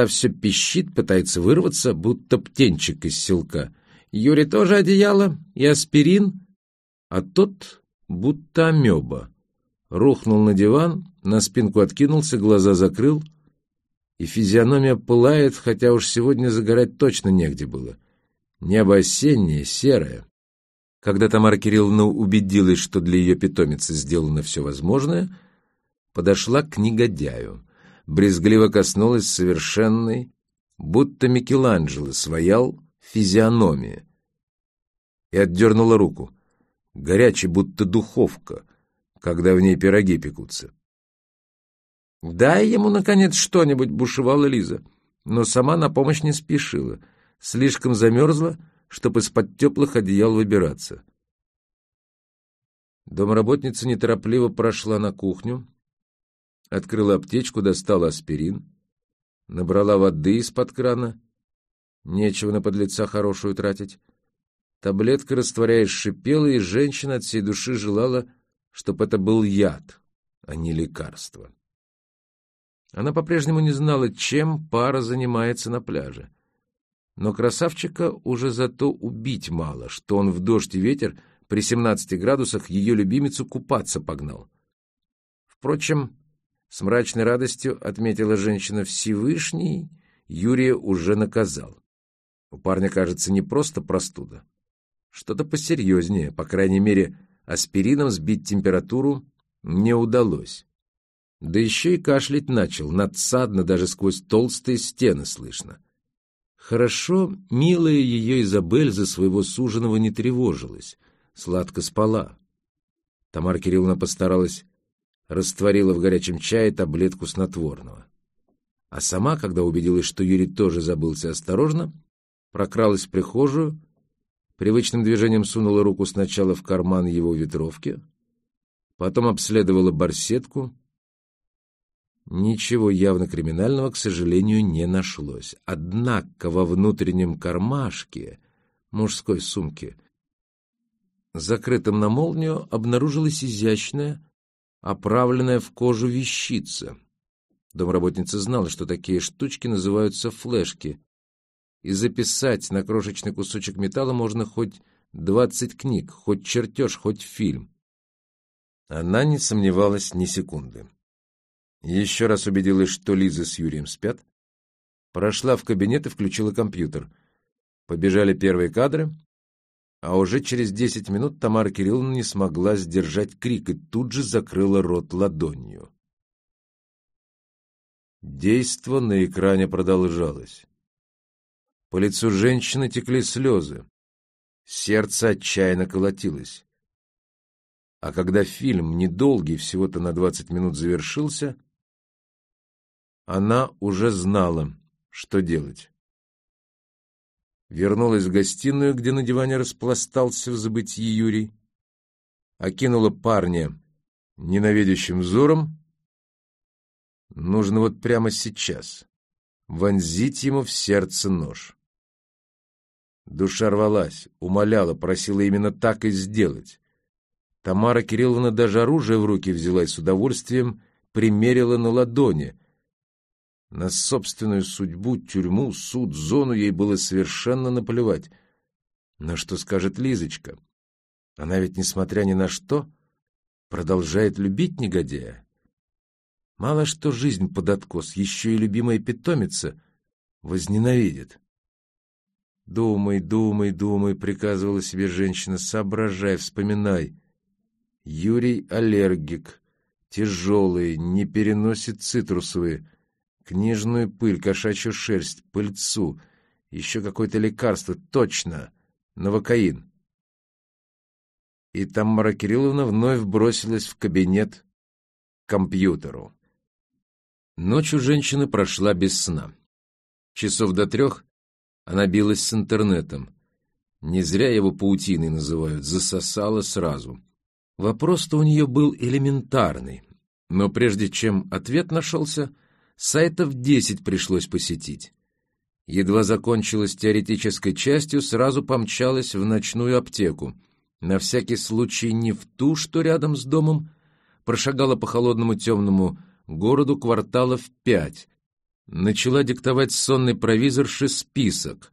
Та все пищит, пытается вырваться, будто птенчик из селка. Юре тоже одеяло и аспирин, а тот будто амеба. Рухнул на диван, на спинку откинулся, глаза закрыл, и физиономия пылает, хотя уж сегодня загорать точно негде было. Небо осеннее, серое. Когда Тамара Кирилловна убедилась, что для ее питомицы сделано все возможное, подошла к негодяю, брезгливо коснулась совершенной, будто Микеланджело своял физиономии, и отдернула руку, горячей, будто духовка, когда в ней пироги пекутся. «Дай ему, наконец, что-нибудь», — бушевала Лиза, но сама на помощь не спешила, слишком замерзла, чтобы из-под теплых одеял выбираться. Домработница неторопливо прошла на кухню, открыла аптечку, достала аспирин, набрала воды из-под крана. Нечего на подлеца хорошую тратить. Таблетка, растворяясь, шипела, и женщина от всей души желала, чтобы это был яд, а не лекарство. Она по-прежнему не знала, чем пара занимается на пляже. Но красавчика уже зато убить мало, что он в дождь и ветер при 17 градусах ее любимицу купаться погнал. Впрочем, с мрачной радостью отметила женщина Всевышний, Юрия уже наказал. У парня, кажется, не просто простуда. Что-то посерьезнее, по крайней мере, аспирином сбить температуру не удалось. Да еще и кашлять начал, надсадно, даже сквозь толстые стены слышно. Хорошо, милая ее Изабель за своего суженого не тревожилась, сладко спала. Тамара Кирилловна постаралась, растворила в горячем чае таблетку снотворного. А сама, когда убедилась, что Юрий тоже забылся осторожно, прокралась в прихожую, привычным движением сунула руку сначала в карман его ветровки, потом обследовала барсетку, Ничего явно криминального, к сожалению, не нашлось. Однако во внутреннем кармашке мужской сумки, закрытом на молнию, обнаружилась изящная, оправленная в кожу вещица. Домработница знала, что такие штучки называются флешки, и записать на крошечный кусочек металла можно хоть двадцать книг, хоть чертеж, хоть фильм. Она не сомневалась ни секунды. Еще раз убедилась, что Лиза с Юрием спят. Прошла в кабинет и включила компьютер. Побежали первые кадры, а уже через десять минут Тамара Кирилловна не смогла сдержать крик и тут же закрыла рот ладонью. Действо на экране продолжалось. По лицу женщины текли слезы. Сердце отчаянно колотилось. А когда фильм, недолгий, всего-то на двадцать минут завершился, она уже знала, что делать. Вернулась в гостиную, где на диване распластался в забытии Юрий, окинула парня ненавидящим взором. Нужно вот прямо сейчас вонзить ему в сердце нож. Душа рвалась, умоляла, просила именно так и сделать. Тамара Кирилловна даже оружие в руки взяла и с удовольствием примерила на ладони, на собственную судьбу, тюрьму, суд, зону ей было совершенно наплевать. Но что скажет Лизочка? Она ведь, несмотря ни на что, продолжает любить негодяя. Мало что жизнь под откос, еще и любимая питомица возненавидит. «Думай, думай, думай», — приказывала себе женщина, — «соображай, вспоминай». Юрий аллергик, тяжелый, не переносит цитрусовые — Книжную пыль, кошачью шерсть, пыльцу. Еще какое-то лекарство, точно. Новокаин. И Тамара Кирилловна вновь бросилась в кабинет к компьютеру. Ночью женщина прошла без сна. Часов до трех она билась с интернетом. Не зря его паутиной называют, засосала сразу. Вопрос-то у нее был элементарный, но прежде чем ответ нашелся, Сайтов десять пришлось посетить. Едва закончилась теоретической частью, сразу помчалась в ночную аптеку. На всякий случай не в ту, что рядом с домом, прошагала по холодному темному городу кварталов пять, начала диктовать сонной провизорше список,